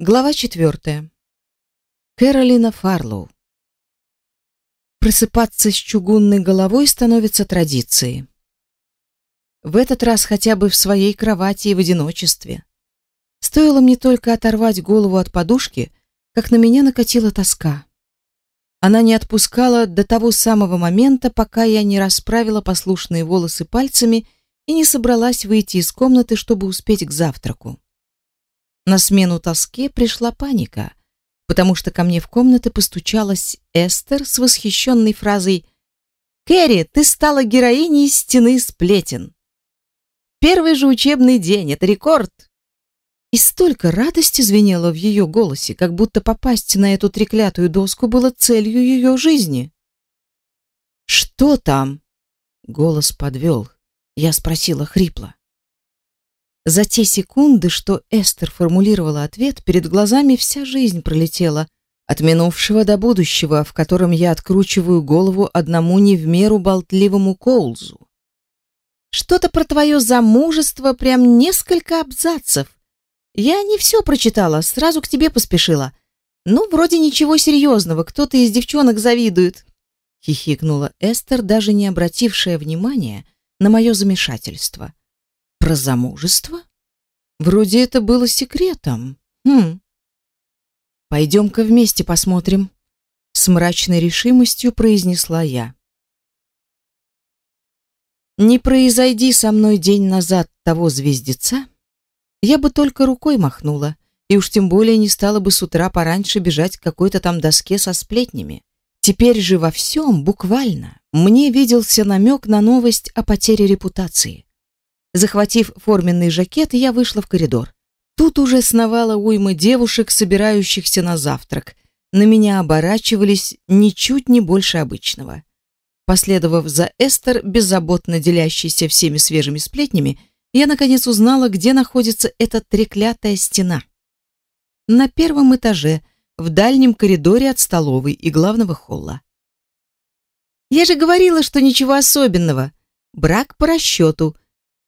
Глава четвертая. Кэролина Фарлоу. Просыпаться с чугунной головой становится традицией. В этот раз хотя бы в своей кровати и в одиночестве. Стоило мне только оторвать голову от подушки, как на меня накатила тоска. Она не отпускала до того самого момента, пока я не расправила послушные волосы пальцами и не собралась выйти из комнаты, чтобы успеть к завтраку. На смену тоске пришла паника, потому что ко мне в комнату постучалась Эстер с восхищенной фразой «Кэрри, ты стала героиней стены сплетен!» «Первый же учебный день, это рекорд!» И столько радости звенело в ее голосе, как будто попасть на эту треклятую доску было целью ее жизни. «Что там?» Голос подвел. Я спросила хрипло. За те секунды, что Эстер формулировала ответ, перед глазами вся жизнь пролетела, от минувшего до будущего, в котором я откручиваю голову одному не в меру болтливому Коулзу. Что-то про твое замужество, прям несколько абзацев. Я не все прочитала, сразу к тебе поспешила. Ну, вроде ничего серьезного, кто-то из девчонок завидует. Хихикнула Эстер, даже не обратившая внимания на мое замешательство. Про замужество? Вроде это было секретом. Хм. Пойдем-ка вместе посмотрим. С мрачной решимостью произнесла я. Не произойди со мной день назад того звездеца, я бы только рукой махнула, и уж тем более не стала бы с утра пораньше бежать к какой-то там доске со сплетнями. Теперь же во всем, буквально, мне виделся намек на новость о потере репутации. Захватив форменный жакет, я вышла в коридор. Тут уже сновала уйма девушек, собирающихся на завтрак. На меня оборачивались ничуть не больше обычного. Последовав за Эстер, беззаботно делящейся всеми свежими сплетнями, я наконец узнала, где находится эта треклятая стена. На первом этаже, в дальнем коридоре от столовой и главного холла. Я же говорила, что ничего особенного. Брак по расчету,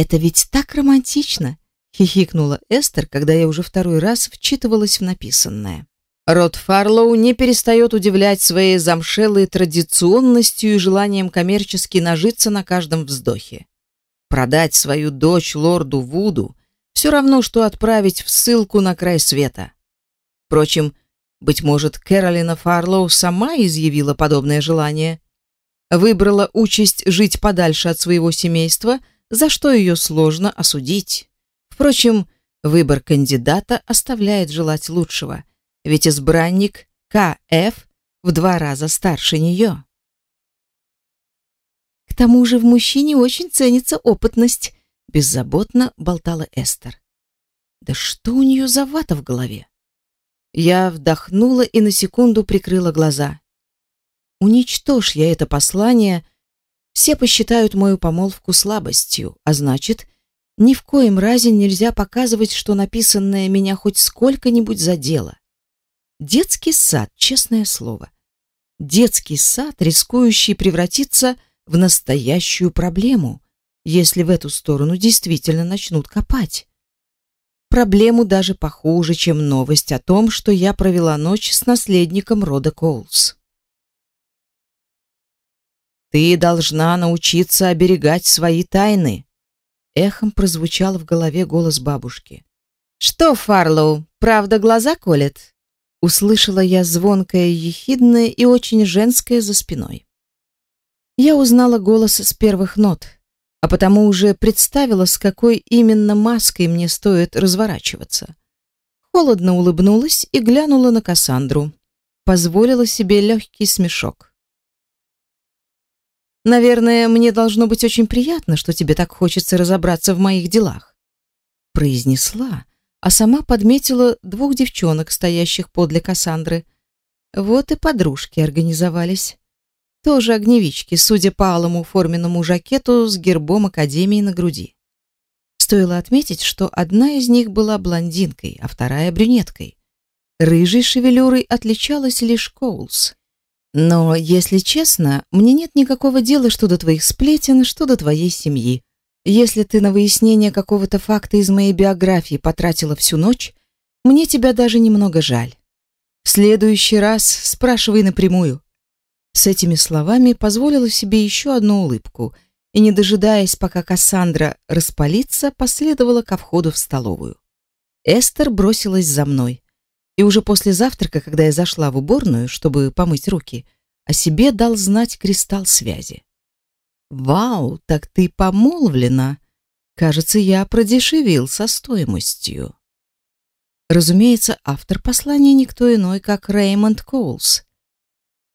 это ведь так романтично, хихикнула Эстер, когда я уже второй раз вчитывалась в написанное. Род Фарлоу не перестает удивлять своей замшелой традиционностью и желанием коммерчески нажиться на каждом вздохе. Продать свою дочь лорду Вуду все равно, что отправить в ссылку на край света. Впрочем, быть может, Кэролина Фарлоу сама изъявила подобное желание. Выбрала участь жить подальше от своего семейства – за что ее сложно осудить. Впрочем, выбор кандидата оставляет желать лучшего, ведь избранник КФ в два раза старше нее. К тому же в мужчине очень ценится опытность, беззаботно болтала Эстер. Да что у нее за вата в голове? Я вдохнула и на секунду прикрыла глаза. Уничтожь я это послание, все посчитают мою помолвку слабостью, а значит, ни в коем разе нельзя показывать, что написанное меня хоть сколько-нибудь задело. Детский сад, честное слово. Детский сад, рискующий превратиться в настоящую проблему, если в эту сторону действительно начнут копать. Проблему даже похуже, чем новость о том, что я провела ночь с наследником рода Коулс. Ты должна научиться оберегать свои тайны. Эхом прозвучал в голове голос бабушки. Что, Фарлоу, правда глаза колет? Услышала я звонкое, ехидное и очень женское за спиной. Я узнала голос с первых нот, а потому уже представила, с какой именно маской мне стоит разворачиваться. Холодно улыбнулась и глянула на Кассандру. Позволила себе легкий смешок. Наверное, мне должно быть очень приятно, что тебе так хочется разобраться в моих делах, произнесла, а сама подметила двух девчонок, стоящих подле Кассандры. Вот и подружки организовались. Тоже огневички, судя по алому форменному жакету с гербом академии на груди. Стоило отметить, что одна из них была блондинкой, а вторая брюнеткой. Рыжей шевелюрой отличалась лишь Коулс. Но, если честно, мне нет никакого дела что до твоих сплетен, что до твоей семьи. Если ты на выяснение какого-то факта из моей биографии потратила всю ночь, Мне тебя даже немного жаль. В следующий раз спрашивай напрямую. С этими словами позволила себе еще одну улыбку и, не дожидаясь, пока Кассандра распалится, последовала ко входу в столовую. Эстер бросилась за мной. И уже после завтрака, когда я зашла в уборную, чтобы помыть руки, о себе дал знать кристалл связи. «Вау, так ты помолвлена!» Кажется, я продешевил со стоимостью. Разумеется, автор послания никто иной, как Реймонд Коулс.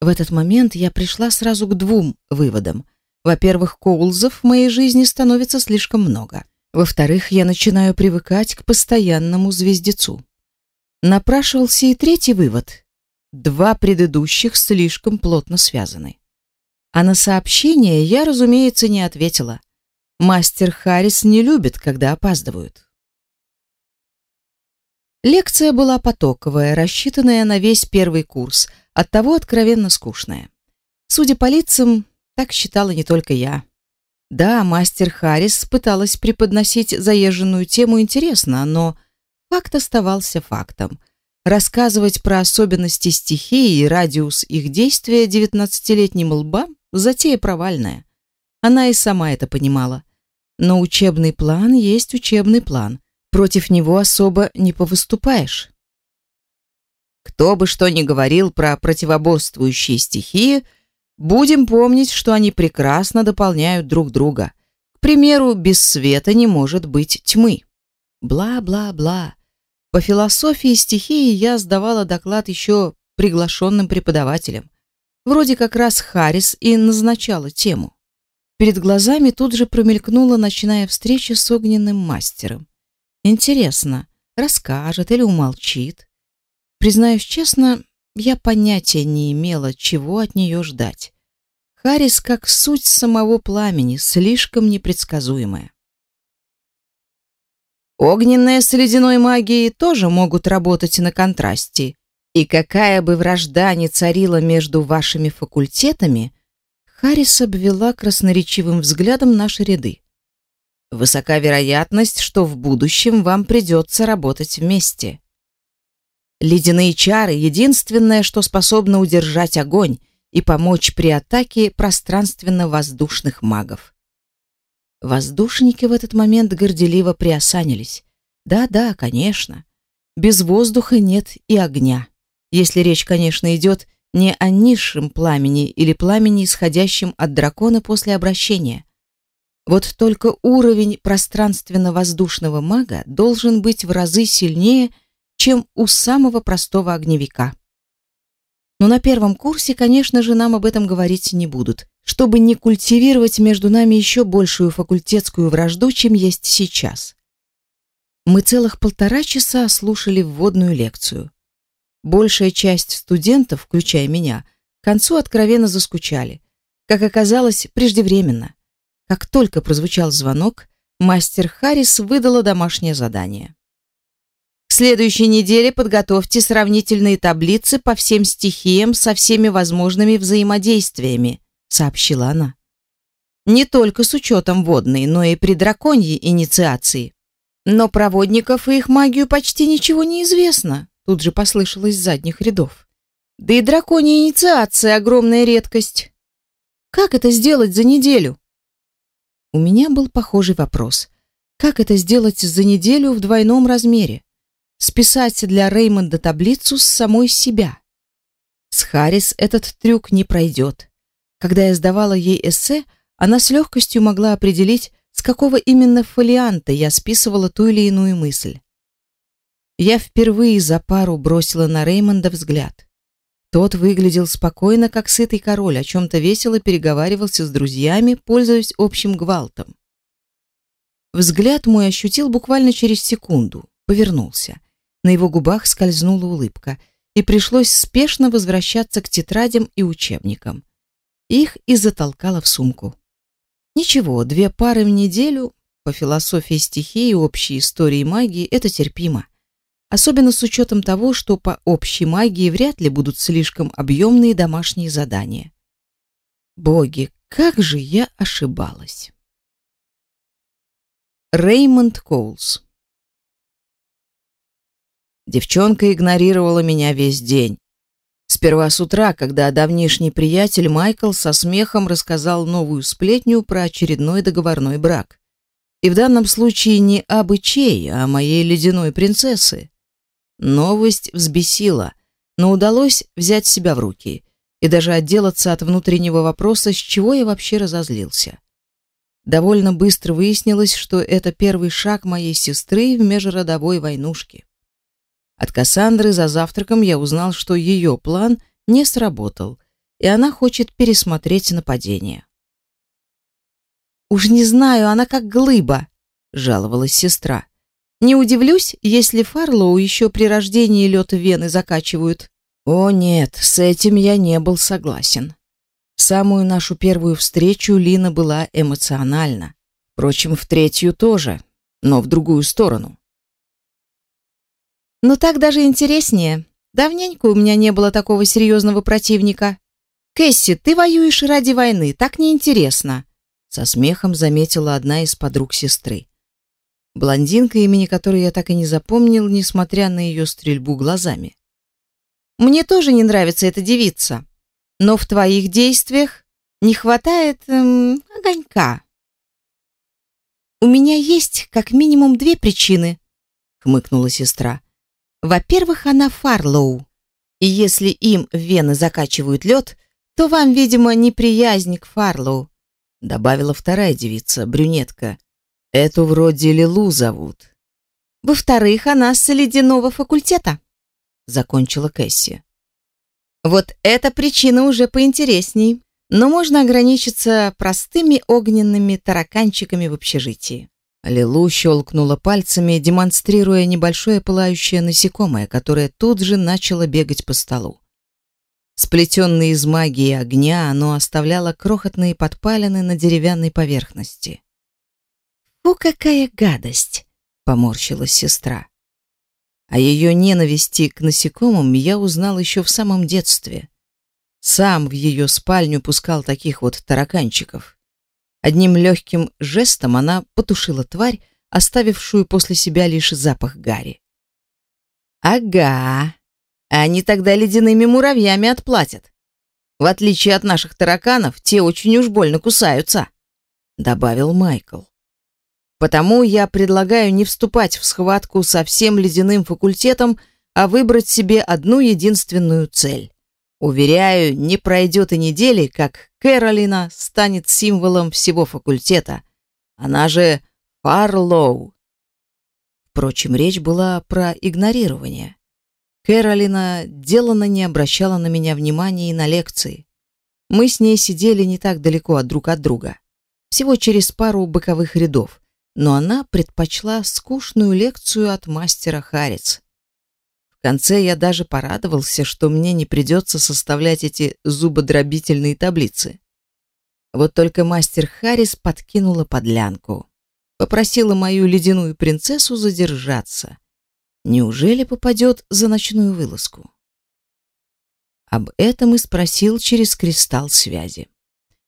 В этот момент я пришла сразу к двум выводам. Во-первых, Коулзов в моей жизни становится слишком много. Во-вторых, я начинаю привыкать к постоянному звездецу. Напрашивался и третий вывод. Два предыдущих слишком плотно связаны. А на сообщение я, разумеется, не ответила. Мастер Харрис не любит, когда опаздывают. Лекция была потоковая, рассчитанная на весь первый курс, оттого откровенно скучная. Судя по лицам, так считала не только я. Да, мастер Харрис пыталась преподносить заезженную тему интересно, но факт оставался фактом. Рассказывать про особенности стихии и радиус их действия девятнадцатилетним лбам – затея провальная. Она и сама это понимала. Но учебный план есть учебный план против него особо не повыступаешь. Кто бы что ни говорил про противоборствующие стихии, будем помнить, что они прекрасно дополняют друг друга. К примеру, без света не может быть тьмы. Бла-бла-бла. По философии стихии я сдавала доклад еще приглашенным преподавателям. Вроде как раз Харрис и назначала тему. Перед глазами тут же промелькнула ночная встреча с огненным мастером. Интересно, расскажет или умолчит? Признаюсь честно, я понятия не имела, чего от нее ждать. Харис как суть самого пламени, слишком непредсказуемая. Огненная с ледяной магией тоже могут работать на контрасте. И какая бы вражда ни царила между вашими факультетами, Харис обвела красноречивым взглядом наши ряды. Высока вероятность, что в будущем вам придется работать вместе. Ледяные чары — единственное, что способно удержать огонь и помочь при атаке пространственно-воздушных магов. Воздушники в этот момент горделиво приосанились. Да-да, конечно. Без воздуха нет и огня. Если речь, конечно, идет не о низшем пламени или пламени, исходящем от дракона после обращения, вот только уровень пространственно-воздушного мага должен быть в разы сильнее, чем у самого простого огневика. Но на первом курсе, конечно же, нам об этом говорить не будут, чтобы не культивировать между нами еще большую факультетскую вражду, чем есть сейчас. Мы целых полтора часа слушали вводную лекцию. Большая часть студентов, включая меня, к концу откровенно заскучали. Как оказалось, преждевременно. Как только прозвучал звонок, мастер Харрис выдала домашнее задание. Следующей неделе подготовьте сравнительные таблицы по всем стихиям со всеми возможными взаимодействиями, сообщила она. Не только с учетом водной, но и при драконьей инициации. Но проводников и их магию почти ничего не известно, тут же послышалось с задних рядов. Да и драконья инициация огромная редкость. Как это сделать за неделю? У меня был похожий вопрос. Как это сделать за неделю в двойном размере? Списать для Реймонда таблицу с самой себя. С Харрис этот трюк не пройдет. Когда я сдавала ей эссе, она с легкостью могла определить, с какого именно фолианта я списывала ту или иную мысль. Я впервые за пару бросила на Реймонда взгляд. Тот выглядел спокойно, как сытый король, о чем-то весело переговаривался с друзьями, пользуясь общим гвалтом. Взгляд мой ощутил буквально через секунду, повернулся. На его губах скользнула улыбка, и пришлось спешно возвращаться к тетрадям и учебникам. Их и затолкала в сумку. Ничего, две пары в неделю по философии стихии общей истории магии это терпимо особенно с учетом того, что по общей магии вряд ли будут слишком объемные домашние задания. Боги, как же я ошибалась. Реймонд Коулс Девчонка игнорировала меня весь день. Сперва с утра, когда давнишний приятель Майкл со смехом рассказал новую сплетню про очередной договорной брак. И в данном случае не абы чей, а моей ледяной принцессы. Новость взбесила, но удалось взять себя в руки и даже отделаться от внутреннего вопроса, с чего я вообще разозлился. Довольно быстро выяснилось, что это первый шаг моей сестры в межродовой войнушке. От Кассандры за завтраком я узнал, что ее план не сработал, и она хочет пересмотреть нападение. «Уж не знаю, она как глыба», — жаловалась сестра. «Не удивлюсь, если Фарлоу еще при рождении лед вены закачивают». О нет, с этим я не был согласен. самую нашу первую встречу Лина была эмоциональна. Впрочем, в третью тоже, но в другую сторону. Но так даже интереснее. Давненько у меня не было такого серьезного противника. Кэсси, ты воюешь ради войны, так неинтересно. Со смехом заметила одна из подруг сестры. Блондинка, имени которой я так и не запомнил, несмотря на ее стрельбу глазами. Мне тоже не нравится эта девица, но в твоих действиях не хватает эм, огонька. У меня есть как минимум две причины, хмыкнула сестра. Во-первых, она Фарлоу. И если им в вены закачивают лед, то вам, видимо, неприязнь к Фарлоу, добавила вторая девица, брюнетка. Эту вроде Лилу зовут. Во-вторых, она с ледяного факультета, закончила Кэсси. Вот эта причина уже поинтересней, но можно ограничиться простыми огненными тараканчиками в общежитии. Лилу щелкнула пальцами, демонстрируя небольшое пылающее насекомое, которое тут же начало бегать по столу. Сплетенное из магии огня, оно оставляло крохотные подпалины на деревянной поверхности. «Фу, какая гадость!» — поморщилась сестра. О ее ненависти к насекомым я узнал еще в самом детстве. Сам в ее спальню пускал таких вот тараканчиков. Одним легким жестом она потушила тварь, оставившую после себя лишь запах гари. Ага. Они тогда ледяными муравьями отплатят. В отличие от наших тараканов, те очень уж больно кусаются, добавил Майкл. Потому я предлагаю не вступать в схватку со всем ледяным факультетом, а выбрать себе одну единственную цель. Уверяю, не пройдет и недели, как Кэролина станет символом всего факультета. Она же Фарлоу. Впрочем, речь была про игнорирование. Кэролина деланно не обращала на меня внимания и на лекции. Мы с ней сидели не так далеко от друг от друга, всего через пару боковых рядов, но она предпочла скучную лекцию от мастера Харец конце я даже порадовался, что мне не придется составлять эти зубодробительные таблицы. Вот только мастер Харрис подкинула подлянку. Попросила мою ледяную принцессу задержаться. Неужели попадет за ночную вылазку? Об этом и спросил через кристалл связи.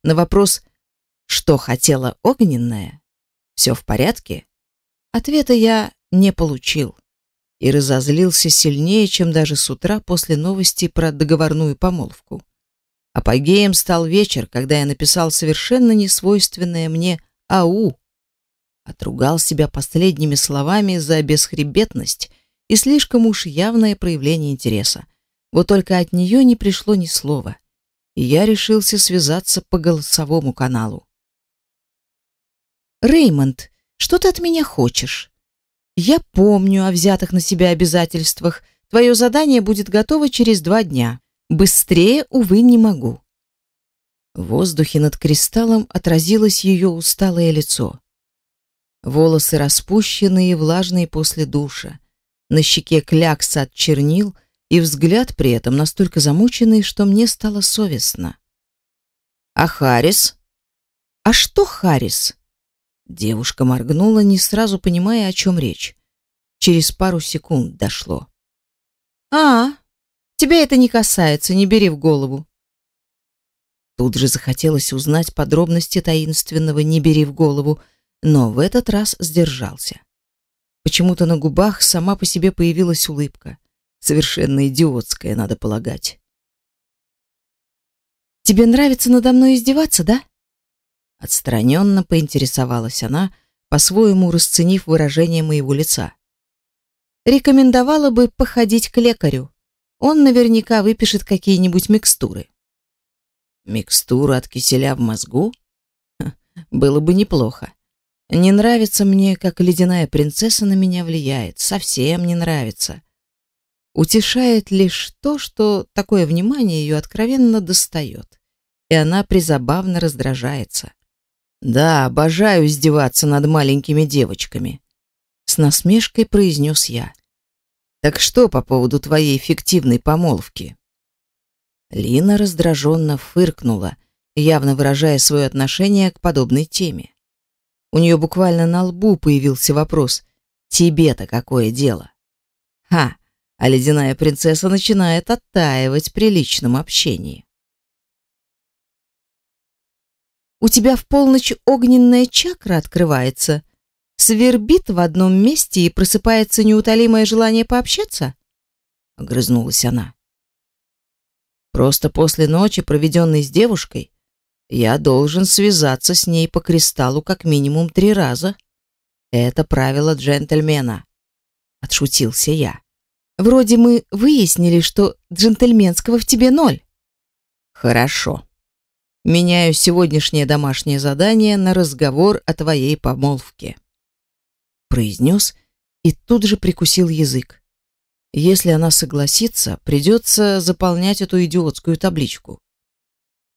На вопрос, что хотела огненная, все в порядке, ответа я не получил и разозлился сильнее, чем даже с утра после новости про договорную помолвку. Апогеем стал вечер, когда я написал совершенно несвойственное мне «Ау!». Отругал себя последними словами за бесхребетность и слишком уж явное проявление интереса. Вот только от нее не пришло ни слова, и я решился связаться по голосовому каналу. «Реймонд, что ты от меня хочешь?» Я помню о взятых на себя обязательствах. Твое задание будет готово через два дня. Быстрее, увы, не могу. В воздухе над кристаллом отразилось ее усталое лицо. Волосы распущенные и влажные после душа. На щеке клякса от чернил, и взгляд при этом настолько замученный, что мне стало совестно. А Харис? А что Харис? Девушка моргнула, не сразу понимая, о чем речь. Через пару секунд дошло. А, тебя это не касается, не бери в голову. Тут же захотелось узнать подробности таинственного «не бери в голову», но в этот раз сдержался. Почему-то на губах сама по себе появилась улыбка. Совершенно идиотская, надо полагать. «Тебе нравится надо мной издеваться, да?» Отстраненно поинтересовалась она, по-своему расценив выражение моего лица. «Рекомендовала бы походить к лекарю. Он наверняка выпишет какие-нибудь микстуры». «Микстуру от киселя в мозгу? Ха, было бы неплохо. Не нравится мне, как ледяная принцесса на меня влияет. Совсем не нравится. Утешает лишь то, что такое внимание ее откровенно достает, и она призабавно раздражается. Да, обожаю издеваться над маленькими девочками, с насмешкой произнес я. Так что по поводу твоей фиктивной помолвки? Лина раздраженно фыркнула, явно выражая свое отношение к подобной теме. У нее буквально на лбу появился вопрос: "Тебе-то какое дело?" Ха, а ледяная принцесса начинает оттаивать при личном общении. У тебя в полночь огненная чакра открывается, свербит в одном месте и просыпается неутолимое желание пообщаться? огрызнулась она. Просто после ночи, проведенной с девушкой, я должен связаться с ней по кристаллу как минимум три раза. Это правило джентльмена. Отшутился я. Вроде мы выяснили, что джентльменского в тебе ноль. Хорошо. Меняю сегодняшнее домашнее задание на разговор о твоей помолвке. Произнес и тут же прикусил язык. Если она согласится, придется заполнять эту идиотскую табличку.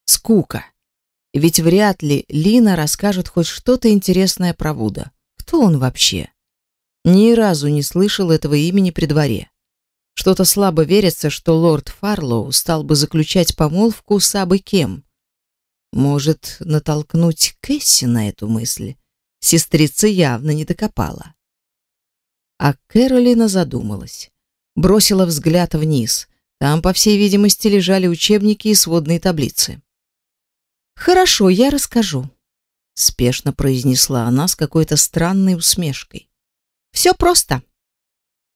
Скука. Ведь вряд ли Лина расскажет хоть что-то интересное про Вуда. Кто он вообще? Ни разу не слышал этого имени при дворе. Что-то слабо верится, что лорд Фарлоу стал бы заключать помолвку с абы кем. Может, натолкнуть Кэсси на эту мысль? Сестрица явно не докопала. А Кэролина задумалась. Бросила взгляд вниз. Там, по всей видимости, лежали учебники и сводные таблицы. Хорошо, я расскажу, спешно произнесла она с какой-то странной усмешкой. Все просто.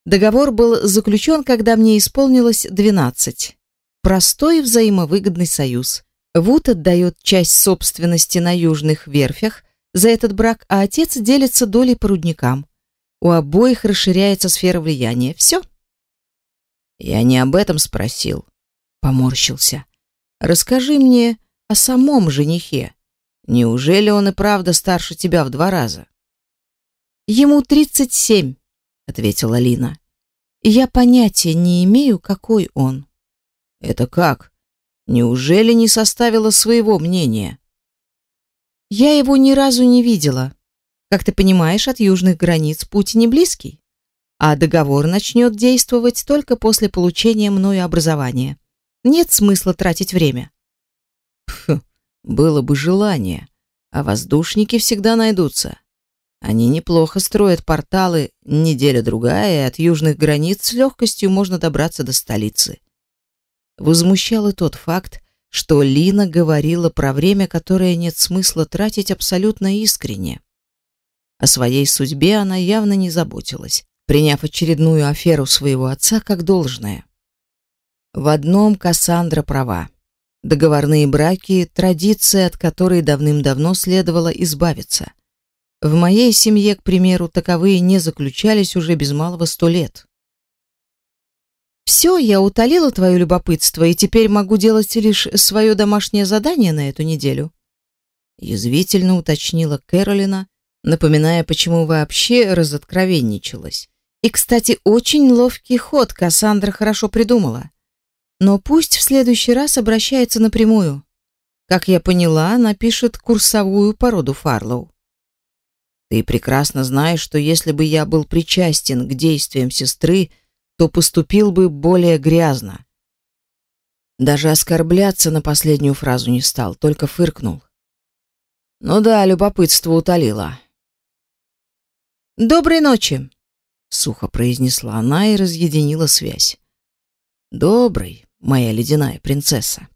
Договор был заключен, когда мне исполнилось 12. Простой взаимовыгодный союз. Вуд отдает часть собственности на южных верфях за этот брак, а отец делится долей по рудникам. У обоих расширяется сфера влияния. Все. Я не об этом спросил, поморщился. Расскажи мне о самом женихе. Неужели он и правда старше тебя в два раза? Ему тридцать семь, ответила Лина. Я понятия не имею, какой он. Это как? Неужели не составила своего мнения? Я его ни разу не видела. Как ты понимаешь, от южных границ путь не близкий, а договор начнет действовать только после получения мною образования. Нет смысла тратить время. Фу, было бы желание, а воздушники всегда найдутся. Они неплохо строят порталы, неделя-другая, и от южных границ с легкостью можно добраться до столицы. Возмущал и тот факт, что Лина говорила про время, которое нет смысла тратить абсолютно искренне. О своей судьбе она явно не заботилась, приняв очередную аферу своего отца как должное. В одном Кассандра права. Договорные браки традиция, от которой давным-давно следовало избавиться. В моей семье, к примеру, таковые не заключались уже без малого сто лет. Все, я утолила твое любопытство и теперь могу делать лишь свое домашнее задание на эту неделю. Язвительно уточнила Кэролина, напоминая, почему вообще разоткровенничалась. И, кстати, очень ловкий ход Кассандра хорошо придумала. Но пусть в следующий раз обращается напрямую. Как я поняла, напишет курсовую породу Фарлоу. Ты прекрасно знаешь, что если бы я был причастен к действиям сестры, то поступил бы более грязно. Даже оскорбляться на последнюю фразу не стал, только фыркнул. Ну да, любопытство утолило. Доброй ночи, сухо произнесла она и разъединила связь. Добрый, моя ледяная принцесса.